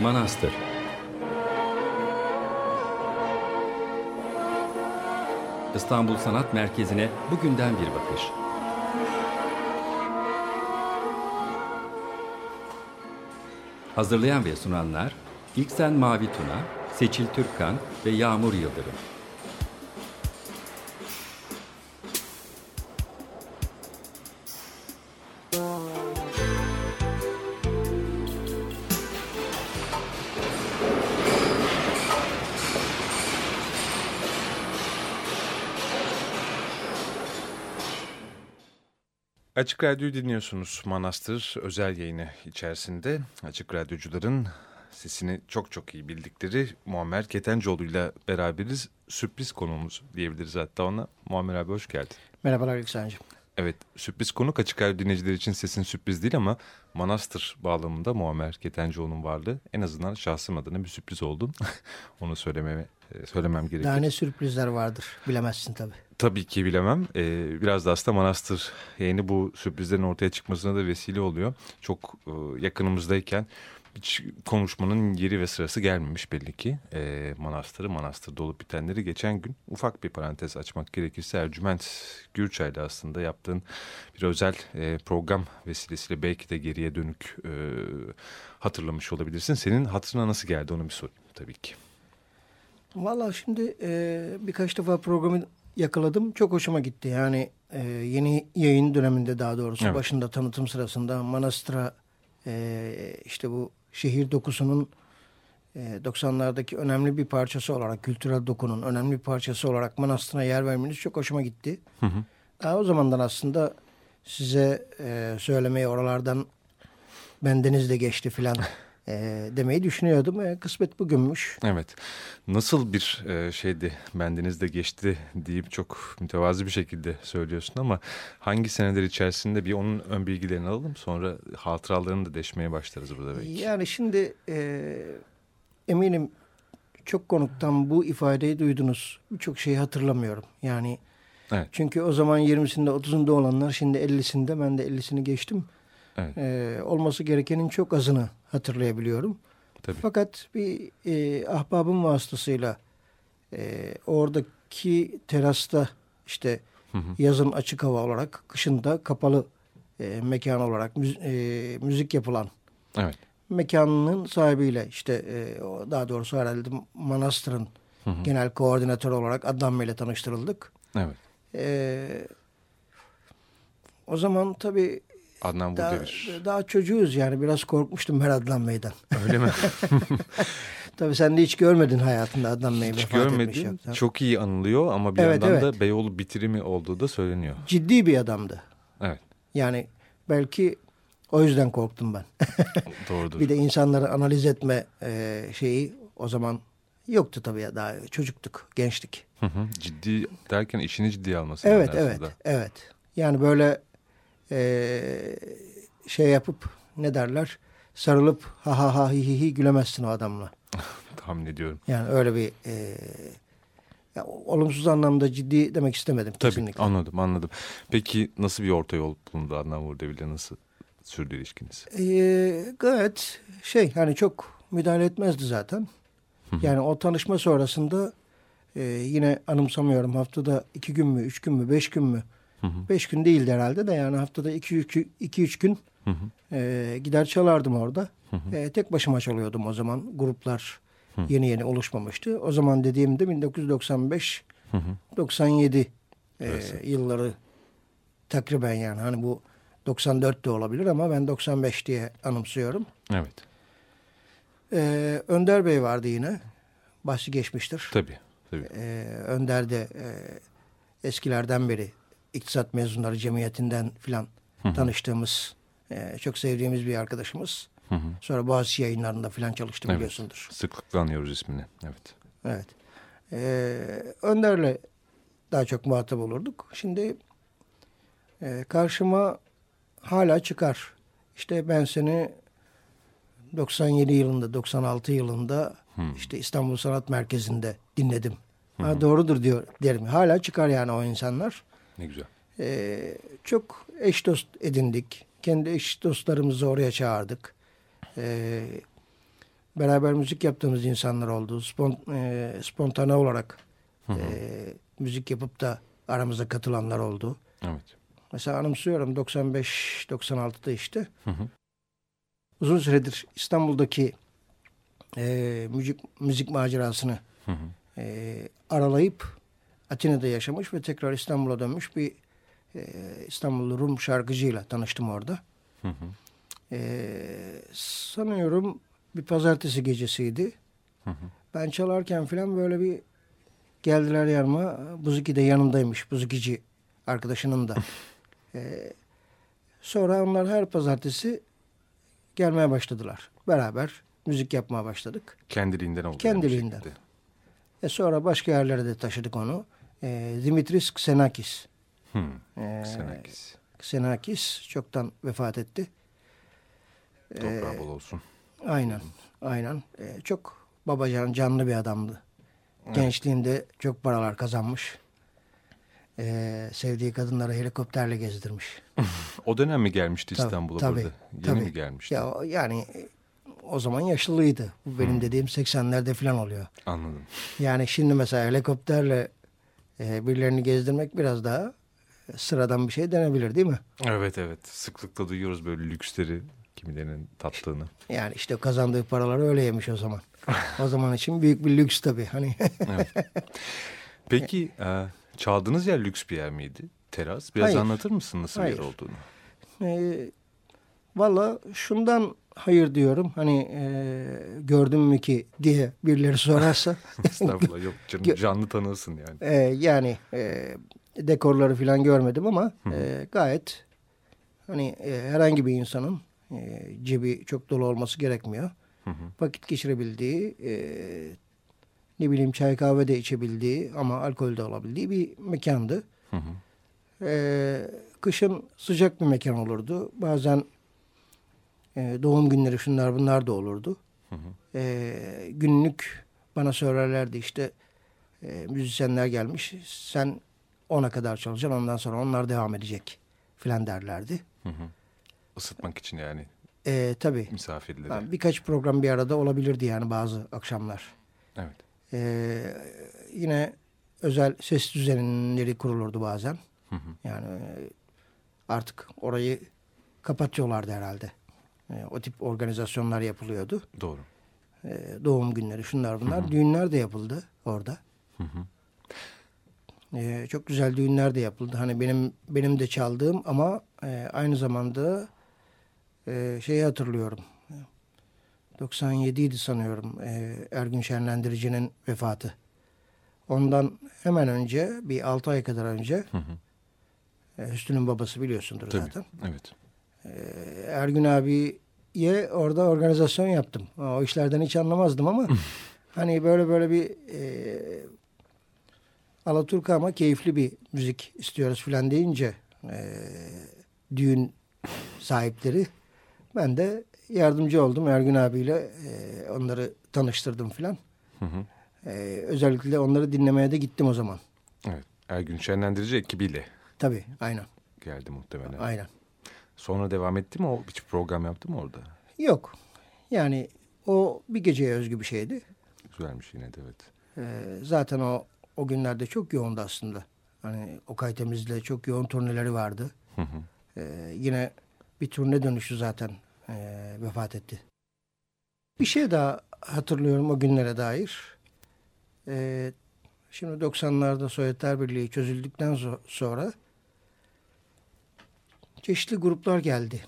Manastır İstanbul Sanat Merkezi'ne bugünden bir bakış. Hazırlayan ve sunanlar İlksen Mavi Tuna, Seçil Türkkan ve Yağmur Yıldırım. Açık Radyo'yu dinliyorsunuz. Manastır özel yayını içerisinde Açık Radyocuların sesini çok çok iyi bildikleri Muammer Ketencoğlu ile beraberiz. Sürpriz konuğumuz diyebiliriz hatta ona. Muammer abi hoş geldin. Merhabalar Yüksel'cim. Evet sürpriz konuk Açık Radyo dinleyiciler için sesin sürpriz değil ama Manastır bağlamında Muammer Ketencoğlu'nun varlığı en azından şahsım adına bir sürpriz oldu. Onu söylememe, söylemem gerekir. Daha ne sürprizler vardır bilemezsin tabii. Tabii ki bilemem. Ee, biraz da aslında Manastır yayını bu sürprizlerin ortaya çıkmasına da vesile oluyor. Çok e, yakınımızdayken hiç konuşmanın yeri ve sırası gelmemiş belli ki. E, manastırı, manastırda olup bitenleri geçen gün ufak bir parantez açmak gerekirse Ercüment Gürçay'la aslında yaptığın bir özel e, program vesilesiyle belki de geriye dönük e, hatırlamış olabilirsin. Senin hatırına nasıl geldi onu bir sorayım tabii ki. Valla şimdi e, birkaç defa programı yakaladım. Çok hoşuma gitti. Yani e, yeni yayın döneminde daha doğrusu Evet. başında tanıtım sırasında Manastır'a e, işte bu şehir dokusunun e, 90'lardaki önemli bir parçası olarak, kültürel dokunun önemli bir parçası olarak Manastır'a yer vermeniz çok hoşuma gitti. Hı hı. Daha o zamandan aslında size e, söylemeyi oralardan bendeniz de geçti filan e, demeyi düşünüyordum. E, kısmet bugünmüş. Evet. Nasıl bir e, şeydi bendeniz de geçti deyip çok mütevazi bir şekilde söylüyorsun ama hangi seneler içerisinde bir onun ön bilgilerini alalım sonra hatıralarını da deşmeye başlarız burada belki. Yani şimdi e, eminim çok konuktan bu ifadeyi duydunuz. Birçok şeyi hatırlamıyorum. Yani Evet. çünkü o zaman 20'sinde 30'unda olanlar şimdi 50'sinde ben de 50'sini geçtim. Evet. E, olması gerekenin çok azını hatırlayabiliyorum. Tabii. Fakat bir e, ahbabım vasıtasıyla e, oradaki terasta işte Hı hı. yazın açık hava olarak, kışın da kapalı e, mekan olarak müz- e, müzik yapılan Evet. mekanının sahibiyle işte e, daha doğrusu herhalde Manastır'ın Hı hı. genel koordinatörü olarak Adnan Bey'le tanıştırıldık. Evet. E, o zaman tabii Adnan daha, Burdevir. daha çocuğuz yani biraz korkmuştum ben Adnan Bey'den. Öyle mi? Tabii sen de hiç görmedin hayatında Adnan Bey Hiç etmiş görmedim. Çok iyi anılıyor ama bir Evet, yandan evet. da Beyoğlu bitirimi olduğu da söyleniyor. Ciddi bir adamdı. Evet. Yani belki o yüzden korktum ben. Doğrudur. bir de insanları analiz etme e, şeyi o zaman yoktu tabii ya daha çocuktuk, gençtik. Hı hı. Ciddi derken işini ciddiye alması Evet, evet, evet. Yani böyle e, şey yapıp ne derler sarılıp ha ha ha hi hi hi gülemezsin o adamla. Tahmin ediyorum. Yani öyle bir e, ya, olumsuz anlamda ciddi demek istemedim Tabii kesinlikle. anladım anladım. Peki nasıl bir orta yol bulundu Adnan Vurdevil'le nasıl sürdü ilişkiniz? Ee, gayet şey hani çok müdahale etmezdi zaten. Yani o tanışma sonrasında e, yine anımsamıyorum haftada iki gün mü, üç gün mü, beş gün mü? Hı hı. Beş gün değildi herhalde de yani haftada iki, iki, iki üç gün Hı hı. e, gider çalardım orada. Hı hı. E, tek başıma çalıyordum o zaman. Gruplar yeni yeni oluşmamıştı. O zaman dediğimde 1995 Hı hı. 97 e, yılları takriben yani hani bu 94 de olabilir ama ben 95 diye anımsıyorum. Evet Ee, Önder Bey vardı yine. Bahsi geçmiştir. tabii. tabii. Ee, Önder de e, eskilerden beri İktisat Mezunları Cemiyeti'nden filan tanıştığımız, e, çok sevdiğimiz bir arkadaşımız. Hı hı. Sonra Boğaziçi yayınlarında filan çalıştı Evet. biliyorsundur. Sıklıkla anıyoruz ismini. Evet. Evet. Ee, Önder'le daha çok muhatap olurduk. Şimdi e, karşıma hala çıkar. İşte ben seni 97 yılında, 96 yılında Hmm. işte İstanbul Sanat Merkezi'nde dinledim Ha, doğrudur diyor derim. Hala çıkar yani o insanlar. Ne güzel. Ee, çok eş dost edindik. Kendi eş dostlarımızı oraya çağırdık. Ee, beraber müzik yaptığımız insanlar oldu. Spont, e, spontane olarak e, müzik yapıp da aramıza katılanlar oldu. Evet. Mesela anımsıyorum 95-96'da işte. Hı hı. Uzun süredir İstanbul'daki e, müzik, müzik macerasını Hı hı. e, aralayıp Atina'da yaşamış ve tekrar İstanbul'a dönmüş bir e, İstanbullu Rum şarkıcıyla tanıştım orada. Hı hı. E, sanıyorum bir pazartesi gecesiydi. Hı hı. Ben çalarken falan böyle bir geldiler yanıma. Buzuki de yanındaymış. Buzukici arkadaşının da. E, sonra onlar her pazartesi gelmeye başladılar. Beraber müzik yapmaya başladık. Kendiliğinden oldu. Kendiliğinden. Yani. E sonra başka yerlere de taşıdık onu. E, Dimitris Xenakis. Hı. E, Xenakis. Xenakis çoktan vefat etti. Toprağı bol olsun. Aynen, aynen. E, çok babacan, canlı bir adamdı. Gençliğinde çok paralar kazanmış. E, sevdiği kadınları helikopterle gezdirmiş. O dönem mi gelmişti İstanbul'a tabii, burada? Yeni tabii. mi gelmişti? Ya yani e, o zaman yaşlıydı. Bu benim dediğim 80'lerde falan oluyor. Anladım. Yani şimdi mesela helikopterle e, birilerini gezdirmek biraz daha e, sıradan bir şey denebilir değil mi? Evet evet. Sıklıkla duyuyoruz böyle lüksleri kimilerinin tattığını. Yani işte kazandığı paraları öyle yemiş o zaman. o zaman için büyük bir lüks tabii. Hani Peki e, çaldığınız yer lüks bir yer miydi? Teras. Biraz Hayır. anlatır mısın nasıl bir Hayır. yer olduğunu? e, valla şundan hayır diyorum. Hani e, gördün mü ki diye birileri sorarsa. Estağfurullah yok canım canlı tanıyorsun yani. e, yani e, dekorları falan görmedim ama e, gayet hani e, herhangi bir insanın e, cebi çok dolu olması gerekmiyor. Hı hı. Vakit geçirebildiği, e, ne bileyim çay kahve de içebildiği ama alkol de olabildiği bir mekandı. Hı hı. E, kışın sıcak bir mekan olurdu. Bazen e, doğum günleri şunlar bunlar da olurdu. Hı hı. E, günlük bana söylerlerdi işte e, müzisyenler gelmiş. Sen ona kadar çalacaksın ondan sonra onlar devam edecek filan derlerdi. Hı hı. Isıtmak için yani E, tabii misafirleri. yani birkaç program bir arada olabilirdi yani bazı akşamlar. Evet. E, yine özel ses düzenleri kurulurdu bazen. Hı hı. Yani e, artık orayı kapatıyorlardı herhalde. E, o tip organizasyonlar yapılıyordu. Doğru. E, doğum günleri şunlar bunlar. Düğünler de yapıldı orada. Hı hı. E, çok güzel düğünler de yapıldı. Hani benim benim de çaldığım ama e, aynı zamanda e, şeyi hatırlıyorum. 97 idi sanıyorum e, Ergün Şenlendirici'nin vefatı. Ondan hemen önce bir 6 ay kadar önce Hı hı. e, Hüsnü'nün babası biliyorsundur Tabii. zaten. Evet. E, Ergün abiye orada organizasyon yaptım. O işlerden hiç anlamazdım ama hani böyle böyle bir e, Alaturka ama keyifli bir müzik istiyoruz filan deyince e, düğün sahipleri ben de yardımcı oldum Ergün abiyle e, onları tanıştırdım filan. E, özellikle onları dinlemeye de gittim o zaman. Evet. Ergün Şenlendirici ekibiyle Tabii aynen geldi muhtemelen. aynen. Sonra devam etti mi o? Hiç program yaptı mı orada? Yok yani o bir geceye özgü bir şeydi. Güzelmiş yine de evet. E, zaten o o günlerde çok yoğundu aslında. Hani Okay Temiz'le çok yoğun turneleri vardı. Hı hı. Ee, yine bir turne dönüşü zaten e, vefat etti. Bir şey daha hatırlıyorum o günlere dair. Ee, şimdi 90'larda Sovyetler Birliği çözüldükten so- sonra çeşitli gruplar geldi.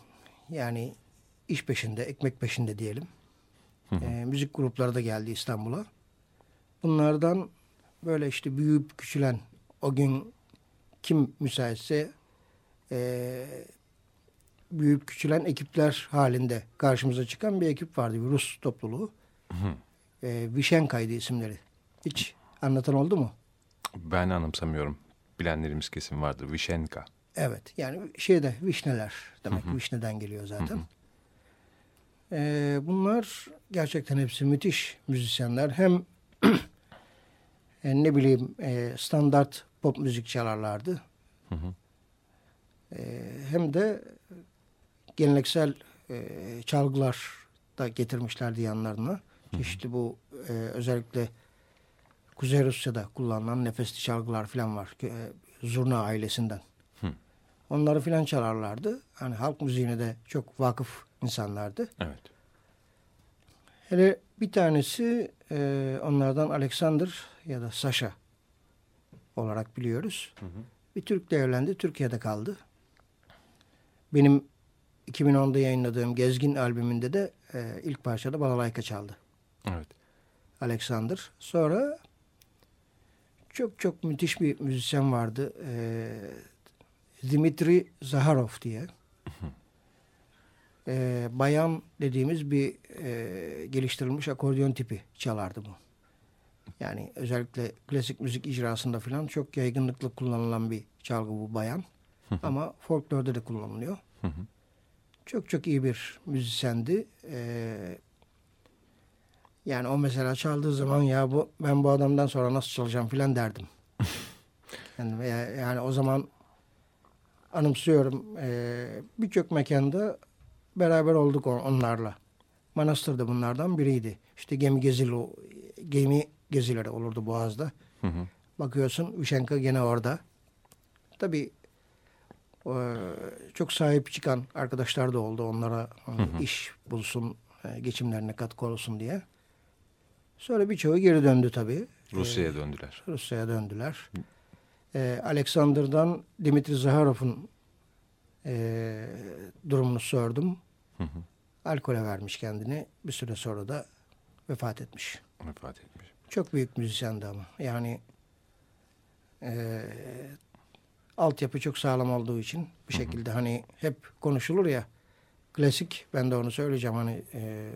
Yani iş peşinde, ekmek peşinde diyelim. Ee, müzik grupları da geldi İstanbul'a. Bunlardan böyle işte büyüyüp küçülen o gün kim müsaitse e, büyüyüp küçülen ekipler halinde karşımıza çıkan bir ekip vardı. Bir Rus topluluğu. E, Vişenka'ydı isimleri. Hiç anlatan oldu mu? Ben anımsamıyorum. Bilenlerimiz kesin vardır. Vişenka. Evet. Yani şeyde vişneler demek. Vişneden geliyor zaten. E, bunlar gerçekten hepsi müthiş müzisyenler. Hem e, ne bileyim e, standart pop müzik çalarlardı. Hı hı. E, hem de geleneksel e, çalgılar da getirmişlerdi yanlarına. Hı hı. İşte bu e, özellikle Kuzey Rusya'da kullanılan nefesli çalgılar falan var. E, Zurna ailesinden. Onları filan çalarlardı. Hani halk müziğine de çok vakıf insanlardı. Evet. Hele bir tanesi e, onlardan Alexander ya da Sasha olarak biliyoruz. Hı hı. Bir Türk'le evlendi. Türkiye'de kaldı. Benim 2010'da yayınladığım Gezgin albümünde de e, ilk parçada Balalayka çaldı. Evet. Alexander. Sonra çok çok müthiş bir müzisyen vardı. E, Dimitri Zaharov diye. E, bayan dediğimiz bir e, geliştirilmiş akordeon tipi çalardı bu. Yani özellikle klasik müzik icrasında falan çok yaygınlıkla kullanılan bir çalgı bu bayan. Ama folklorda da kullanılıyor. Çok çok iyi bir müzisyendi. Ee, yani o mesela çaldığı zaman ya bu ben bu adamdan sonra nasıl çalacağım filan derdim. yani, yani o zaman anımsıyorum e, birçok mekanda beraber olduk onlarla. Manastır da bunlardan biriydi. İşte gemi gezili, gemi gezileri olurdu Boğaz'da. Hı hı. Bakıyorsun Üşenka gene orada. Tabii çok sahip çıkan arkadaşlar da oldu onlara hı hı. iş bulsun, e, geçimlerine katkı olsun diye. Sonra birçoğu geri döndü tabii. Rusya'ya ee, döndüler. Rusya'ya döndüler. Ee, Alexander'dan Dimitri Zaharov'un e, durumunu sordum. Hı hı. Alkole vermiş kendini. Bir süre sonra da vefat etmiş. Vefat etmiş. Çok büyük müzisyendi ama. Yani e, altyapı çok sağlam olduğu için bir şekilde hı hı. hani hep konuşulur ya klasik ben de onu söyleyeceğim hani e,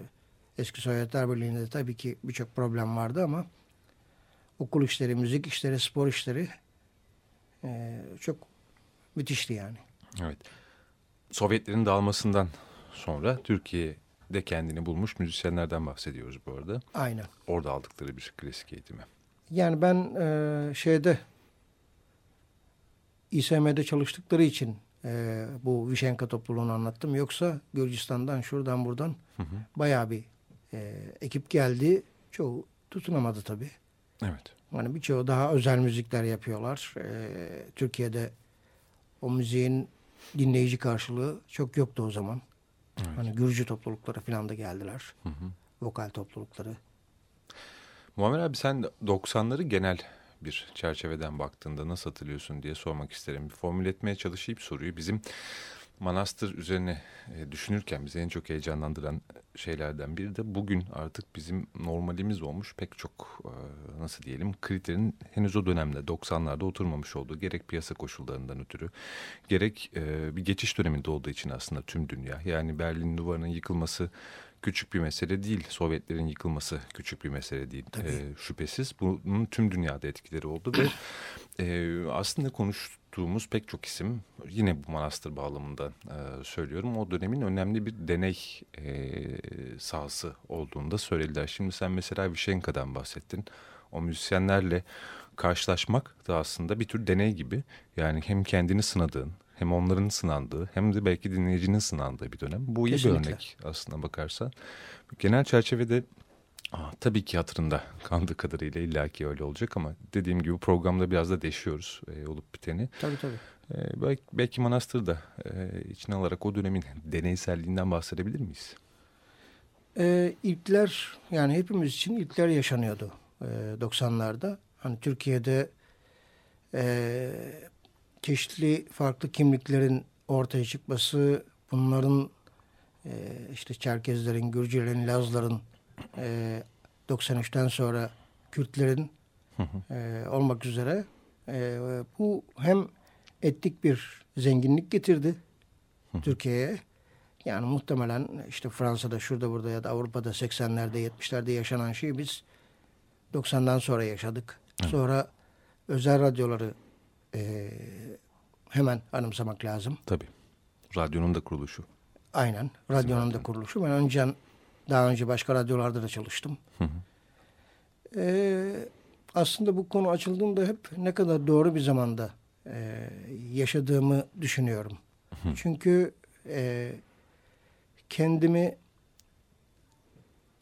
eski Sovyetler Birliği'nde tabii ki birçok problem vardı ama okul işleri, müzik işleri, spor işleri e, çok müthişti yani. Evet. Sovyetlerin dağılmasından sonra Türkiye'de kendini bulmuş müzisyenlerden bahsediyoruz bu arada. Aynen. Orada aldıkları bir klasik eğitimi. Yani ben e, şeyde İSM'de çalıştıkları için e, bu Vişenka topluluğunu anlattım. Yoksa Gürcistan'dan şuradan buradan hı hı. bayağı bir e, ekip geldi. Çoğu tutunamadı tabii. Evet. Yani birçoğu daha özel müzikler yapıyorlar. E, Türkiye'de o müziğin dinleyici karşılığı çok yoktu o zaman. Evet. Hani Gürcü toplulukları falan da geldiler. Hı hı. Vokal toplulukları. Muammer abi sen 90'ları genel bir çerçeveden baktığında nasıl hatırlıyorsun diye sormak isterim. Bir formül etmeye çalışayım soruyu. Bizim manastır üzerine e, düşünürken bizi en çok heyecanlandıran şeylerden biri de bugün artık bizim normalimiz olmuş pek çok e, nasıl diyelim kriterin henüz o dönemde 90'larda oturmamış olduğu gerek piyasa koşullarından ötürü gerek e, bir geçiş döneminde olduğu için aslında tüm dünya. Yani Berlin duvarının yıkılması küçük bir mesele değil. Sovyetlerin yıkılması küçük bir mesele değil. E, şüphesiz bunun tüm dünyada etkileri oldu ve e, aslında konuştuğumuz pek çok isim yine bu manastır bağlamında e, söylüyorum. O dönemin önemli bir deney e, sahası olduğunu da söylediler. Şimdi sen mesela Vişenka'dan bahsettin. O müzisyenlerle karşılaşmak da aslında bir tür deney gibi. Yani hem kendini sınadığın hem onların sınandığı hem de belki dinleyicinin sınandığı bir dönem. Bu iyi Kesinlikle. bir örnek aslında bakarsan. Genel çerçevede Aa, tabii ki hatırında kandığı kadarıyla illaki öyle olacak ama dediğim gibi programda biraz da deşiyoruz e, olup biteni. Tabii tabii. E, belki, belki Manastır da e, içine alarak o dönemin deneyselliğinden bahsedebilir miyiz? E, ilkler yani hepimiz için ilkler yaşanıyordu e, 90'larda. Hani Türkiye'de e, çeşitli farklı kimliklerin ortaya çıkması, bunların e, işte Çerkezlerin, Gürcülerin, Lazların e, 93'ten sonra Kürtlerin e, olmak üzere e, bu hem etnik bir zenginlik getirdi Türkiye'ye. Yani muhtemelen işte Fransa'da şurada burada ya da Avrupa'da 80'lerde 70'lerde yaşanan şeyi biz 90'dan sonra yaşadık. Sonra özel radyoları e, hemen anımsamak lazım. Tabii. Radyonun da kuruluşu. Aynen. Radyonun da kuruluşu. Ben önce daha önce başka radyolarda da çalıştım. Hı hı. Ee, aslında bu konu açıldığında hep ne kadar doğru bir zamanda e, yaşadığımı düşünüyorum. Çünkü e, kendimi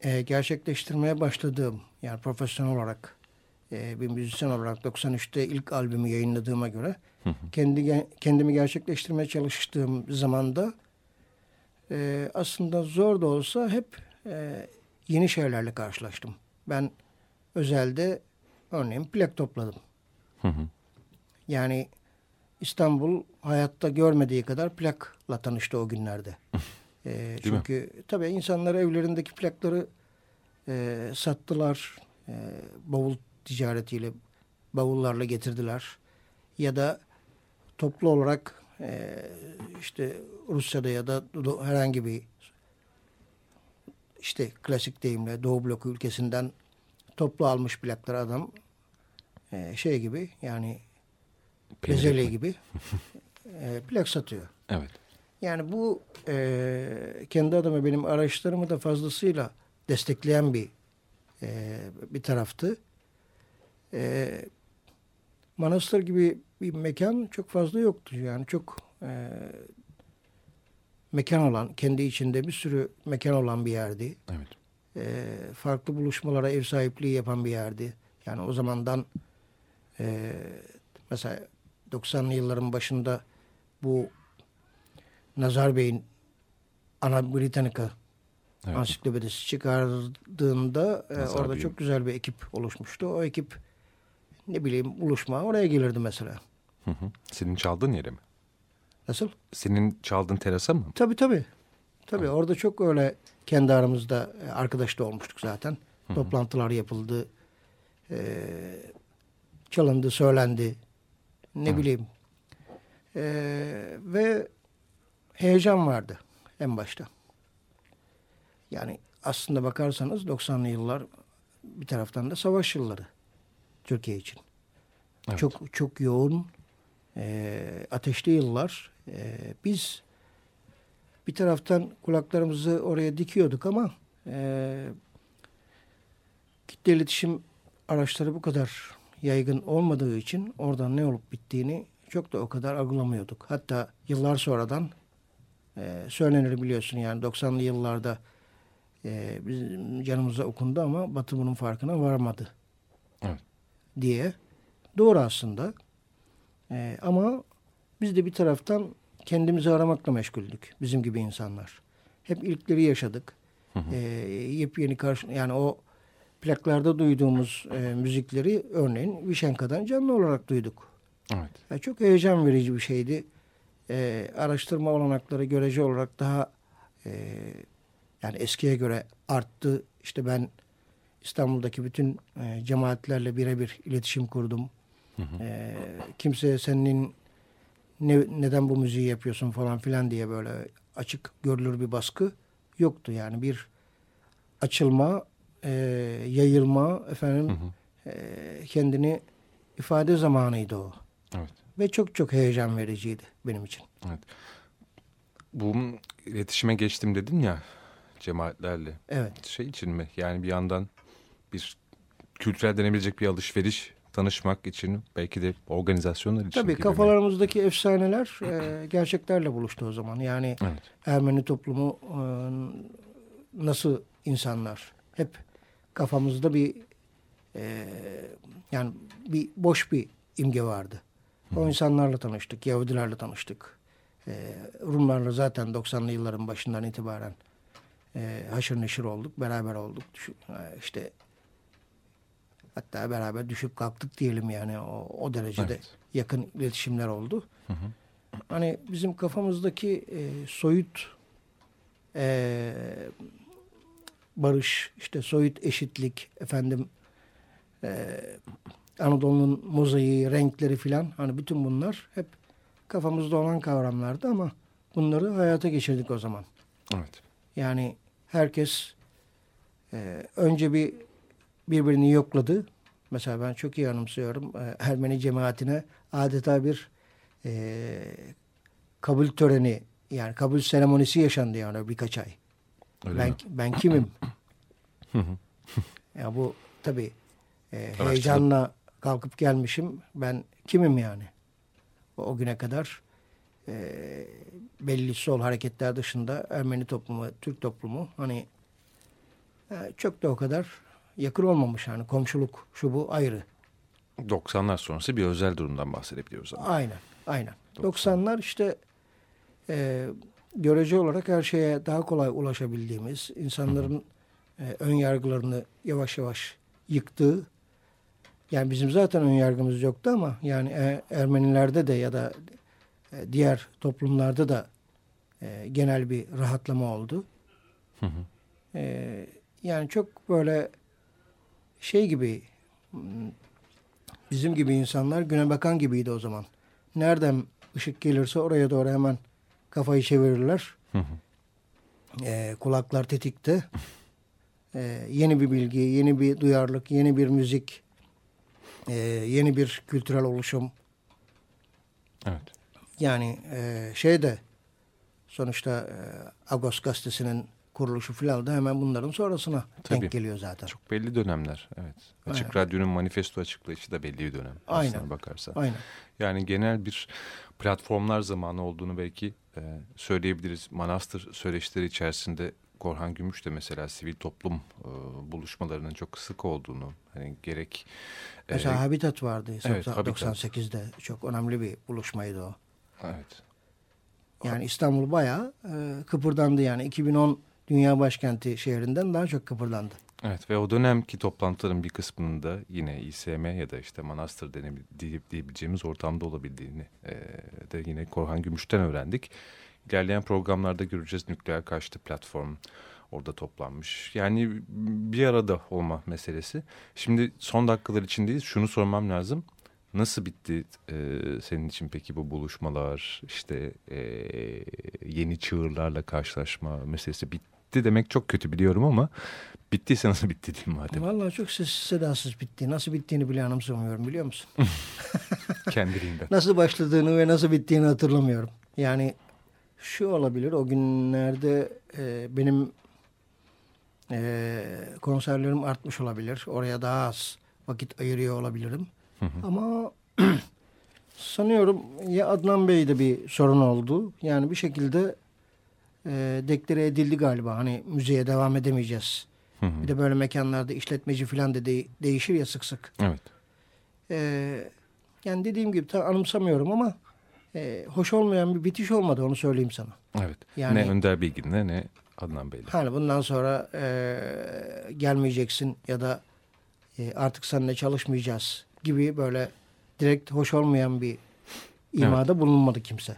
e, gerçekleştirmeye başladığım yani profesyonel olarak e, bir müzisyen olarak 93'te ilk albümü yayınladığıma göre kendi kendimi gerçekleştirmeye çalıştığım zamanda e, aslında zor da olsa hep e, yeni şeylerle karşılaştım. Ben özelde örneğin plak topladım. Yani İstanbul hayatta görmediği kadar plakla tanıştı o günlerde. e, çünkü mi? tabii insanlar evlerindeki plakları e, sattılar. E, bavul ticaretiyle bavullarla getirdiler. Ya da toplu olarak e, işte Rusya'da ya da herhangi bir işte klasik deyimle Doğu bloku ülkesinden toplu almış plaklar adam e, şey gibi yani bezelye gibi e, plak satıyor. Evet. Yani bu e, kendi adıma benim araçlarımı da fazlasıyla destekleyen bir e, bir taraftı. E, Manastır gibi bir mekan çok fazla yoktu. Yani çok e, mekan olan, kendi içinde bir sürü mekan olan bir yerdi. Evet. E, farklı buluşmalara ev sahipliği yapan bir yerdi. Yani o zamandan e, mesela 90'lı yılların başında bu Nazar Bey'in Ana Britannica evet. ansiklopedisi çıkardığında e, orada Bey'in. çok güzel bir ekip oluşmuştu. O ekip ne bileyim buluşma oraya gelirdi mesela. Hı hı. Senin çaldığın yere mi? Nasıl? Senin çaldığın terasa mı? Tabii tabii. Tabii hı. orada çok öyle kendi aramızda e, arkadaş da olmuştuk zaten. Hı hı. Toplantılar yapıldı. Ee, çalındı, söylendi. Ne hı. bileyim. Ee, ve heyecan vardı en başta. Yani aslında bakarsanız 90'lı yıllar bir taraftan da savaş yılları. Türkiye için. Evet. Çok çok yoğun e, ateşli yıllar. E, biz bir taraftan kulaklarımızı oraya dikiyorduk ama e, kitle iletişim araçları bu kadar yaygın olmadığı için oradan ne olup bittiğini çok da o kadar algılamıyorduk. Hatta yıllar sonradan e, söylenir biliyorsun yani 90'lı yıllarda e, bizim canımıza okundu ama Batı bunun farkına varmadı. Diye. Doğru aslında. E, ama biz de bir taraftan kendimizi aramakla meşguldük. Bizim gibi insanlar. Hep ilkleri yaşadık. Hı hı. E, yepyeni karşı yani o plaklarda duyduğumuz e, müzikleri örneğin Vişenka'dan canlı olarak duyduk. Evet. Yani çok heyecan verici bir şeydi. E, araştırma olanakları görece olarak daha e, yani eskiye göre arttı. İşte ben İstanbul'daki bütün e, cemaatlerle birebir iletişim kurdum. Hı hı. E, kimseye senin ne, neden bu müziği yapıyorsun falan filan diye böyle açık görülür bir baskı yoktu. Yani bir açılma, e, yayılma, efendim hı hı. E, kendini ifade zamanıydı o. Evet. Ve çok çok heyecan vericiydi benim için. Evet. Bu iletişime geçtim dedin ya cemaatlerle. Evet. Şey için mi? Yani bir yandan bir kültürel denebilecek bir alışveriş tanışmak için belki de organizasyonlar için. Tabii kafalarımızdaki mi? efsaneler e, gerçeklerle buluştu o zaman. Yani evet. Ermeni toplumu e, nasıl insanlar hep kafamızda bir e, yani bir boş bir imge vardı. O Hı. insanlarla tanıştık, Yahudilerle tanıştık. E, Rumlarla zaten 90'lı yılların başından itibaren e, haşır neşir olduk, beraber olduk. E, işte Hatta beraber düşüp kalktık diyelim yani o, o derecede evet. yakın iletişimler oldu. Hı hı. Hani bizim kafamızdaki e, soyut e, barış, işte soyut eşitlik, efendim e, Anadolu'nun mozaiği, renkleri filan hani bütün bunlar hep kafamızda olan kavramlardı ama bunları hayata geçirdik o zaman. Evet. Yani herkes e, önce bir birbirini yokladı. Mesela ben çok iyi anımsıyorum. E, Ermeni cemaatine adeta bir e, kabul töreni yani kabul seremonisi yaşandı yani birkaç ay. Öyle ben, mi? ben kimim? ya bu tabii e, heyecanla kalkıp gelmişim. Ben kimim yani? O, o güne kadar e, belli sol hareketler dışında Ermeni toplumu, Türk toplumu hani e, çok da o kadar yakın olmamış yani komşuluk şu bu ayrı. 90'lar sonrası bir özel durumdan bahsedebiliyoruz ama. Aynen, aynen. 90'lar işte e, görece olarak her şeye daha kolay ulaşabildiğimiz, insanların e, ön yargılarını yavaş yavaş yıktığı, yani bizim zaten ön yargımız yoktu ama yani e, Ermenilerde de ya da e, diğer toplumlarda da e, genel bir rahatlama oldu. Hı hı. E, yani çok böyle şey gibi bizim gibi insanlar güne bakan gibiydi o zaman. Nereden ışık gelirse oraya doğru hemen kafayı çevirirler. Hı hı. E, kulaklar tetikte. E, yeni bir bilgi, yeni bir duyarlılık, yeni bir müzik, e, yeni bir kültürel oluşum. Evet. Yani e, şey de sonuçta e, Agos gazetesinin kuruluşu filan da hemen bunların sonrasına Tabii. denk geliyor zaten. Çok belli dönemler. Evet. Açık Evet. Radyo'nun manifesto açıklayışı da belli bir dönem. Aynen. aslına bakarsan. Aynen. Yani genel bir platformlar zamanı olduğunu belki e, söyleyebiliriz. Manastır söyleşileri içerisinde Korhan Gümüş de mesela sivil toplum e, buluşmalarının çok sık olduğunu, hani gerek e, Mesela Habitat vardı. Evet, 90- Habitat. 98'de çok önemli bir buluşmaydı o. evet, Yani İstanbul bayağı e, kıpırdandı yani 2010 Dünya Başkenti şehrinden daha çok kıpırdandı. evet ve o dönemki toplantıların bir kısmında yine İSM ya da işte Manastır diyebileceğimiz ortamda olabildiğini e, de yine Korhan Gümüş'ten öğrendik. İlerleyen programlarda göreceğiz nükleer karşıtı platform orada toplanmış. Yani bir arada olma meselesi. Şimdi son dakikalar içindeyiz. Şunu sormam lazım. Nasıl bitti e, senin için peki bu buluşmalar, işte e, yeni çığırlarla karşılaşma meselesi bitti demek çok kötü biliyorum ama bittiyse nasıl bitti diyeyim madem Vallahi çok sessiz sedasız bitti. Nasıl bittiğini bile anımsamıyorum biliyor musun? kendiliğinden. nasıl başladığını ve nasıl bittiğini hatırlamıyorum. Yani şu olabilir o günlerde e, benim e, konserlerim artmış olabilir. Oraya daha az vakit ayırıyor olabilirim. Ama sanıyorum ya Adnan Bey'de bir sorun oldu. Yani bir şekilde e, deklare edildi galiba. Hani müzeye devam edemeyeceğiz. Hı hı. Bir de böyle mekanlarda işletmeci falan da de- değişir ya sık sık. evet. Ee, yani dediğim gibi tam anımsamıyorum ama e, hoş olmayan bir bitiş olmadı onu söyleyeyim sana. Evet. Yani- ne Önder Bilgin'le ne Adnan Bey'le. Hani bundan sonra e, gelmeyeceksin ya da e, artık seninle çalışmayacağız gibi böyle direkt hoş olmayan bir imada bulunmadı kimse.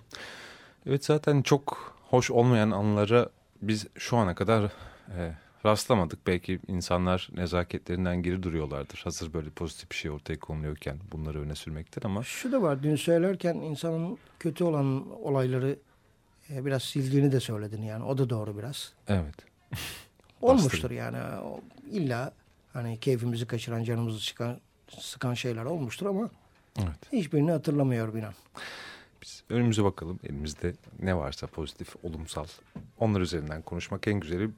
Evet zaten çok hoş olmayan anlara biz şu ana kadar e, rastlamadık. Belki insanlar nezaketlerinden geri duruyorlardır. Hazır böyle pozitif bir şey ortaya konuluyorken bunları öne sürmekten ama Şu da var dün söylerken insanın kötü olan olayları e, biraz sildiğini de söyledin yani o da doğru biraz. evet. Olmuştur yani. İlla hani keyfimizi kaçıran, canımızı çıkan, sıkan şeyler olmuştur ama Evet. hiçbirini hatırlamıyorum inan. Önümüze bakalım. Elimizde ne varsa pozitif, olumsal. Onlar üzerinden konuşmak en güzeli.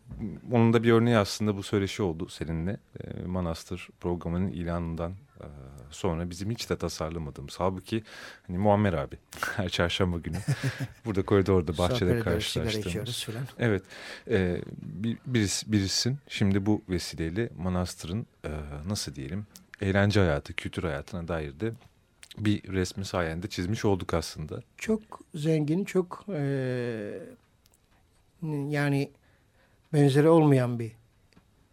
Onun da bir örneği aslında bu söyleşi oldu seninle. E, Manastır programının ilanından e, sonra bizim hiç de tasarlamadığımız. Halbuki hani Muammer abi her çarşamba günü burada koridorda bahçede karşılaştığımız. Evet, e, bir, birisi, birisin. Şimdi bu vesileyle Manastır'ın e, nasıl diyelim eğlence hayatı, kültür hayatına dair de bir resmi sayende çizmiş olduk aslında. Çok zengin, çok eee, yani benzeri olmayan bir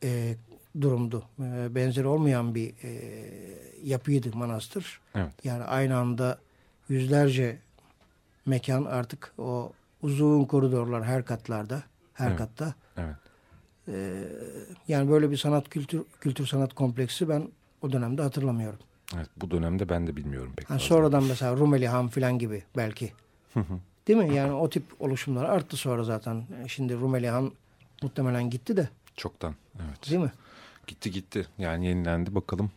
eee, durumdu. Eee, benzeri olmayan bir eee, yapıydı manastır. Evet. Yani aynı anda yüzlerce mekan artık o uzun koridorlar her katlarda, her Evet. katta. Evet. Ee, yani böyle bir sanat kültür kültür sanat kompleksi ben o dönemde hatırlamıyorum. Evet, bu dönemde ben de bilmiyorum pek fazla. sonradan mesela Rumeli Han filan gibi belki. Değil mi? Yani o tip oluşumlar arttı sonra zaten. Şimdi Rumeli Han muhtemelen gitti de Çoktan, evet. değil mi? Gitti gitti. Yani yenilendi bakalım.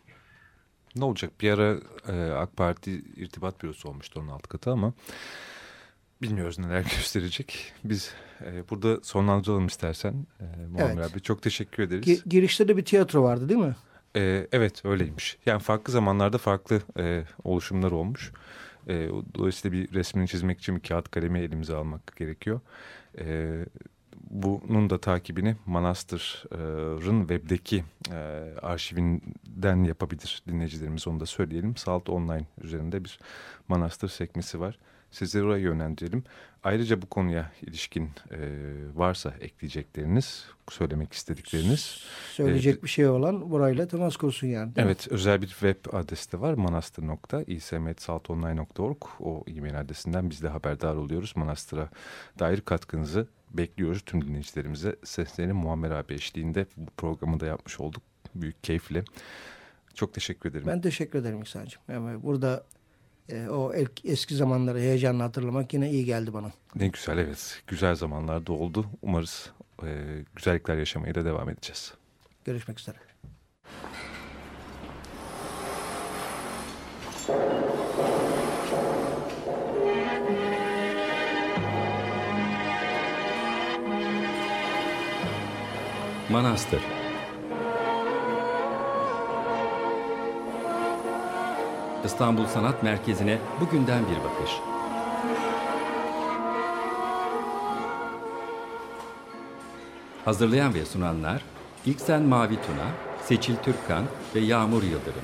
Ne olacak? Bir ara e, AK Parti irtibat bürosu olmuştu onun alt katı ama bilmiyoruz neler gösterecek. Biz e, burada sonlandıralım istersen. E, Muammer Evet. abi çok teşekkür ederiz. Gi- girişte de bir tiyatro vardı değil mi? E, evet öyleymiş. Yani farklı zamanlarda farklı e, oluşumlar olmuş. E, dolayısıyla bir resmini çizmek için bir kağıt kalemi elimize almak gerekiyor. E, bunun da takibini Manastır'ın webdeki e, arşivinden yapabilir dinleyicilerimiz onu da söyleyelim. Salt Online üzerinde bir Manastır sekmesi var. Sizleri oraya yönlendirelim. Ayrıca bu konuya ilişkin e, varsa ekleyecekleriniz, söylemek istedikleriniz. Söyleyecek e, bir şey olan burayla temas kursun yani. Evet, mi? özel bir web adresi de var. manastır.ismetsaltonline.org O e-mail adresinden biz de haberdar oluyoruz. Manastır'a dair katkınızı bekliyoruz tüm dinleyicilerimize. Seslerini Muammer abi eşliğinde bu programı da yapmış olduk. Büyük keyifle. Çok teşekkür ederim. Ben teşekkür ederim İhsan'cığım. Yani burada e, o eski zamanları heyecanla hatırlamak yine iyi geldi bana. Ne güzel evet. Güzel zamanlarda oldu. Umarız e, güzellikler yaşamaya da devam edeceğiz. Görüşmek üzere. Manastır İstanbul Sanat Merkezi'ne bugünden bir bakış. Hazırlayan ve sunanlar İlksen Mavi Tuna, Seçil Türkkan ve Yağmur Yıldırım.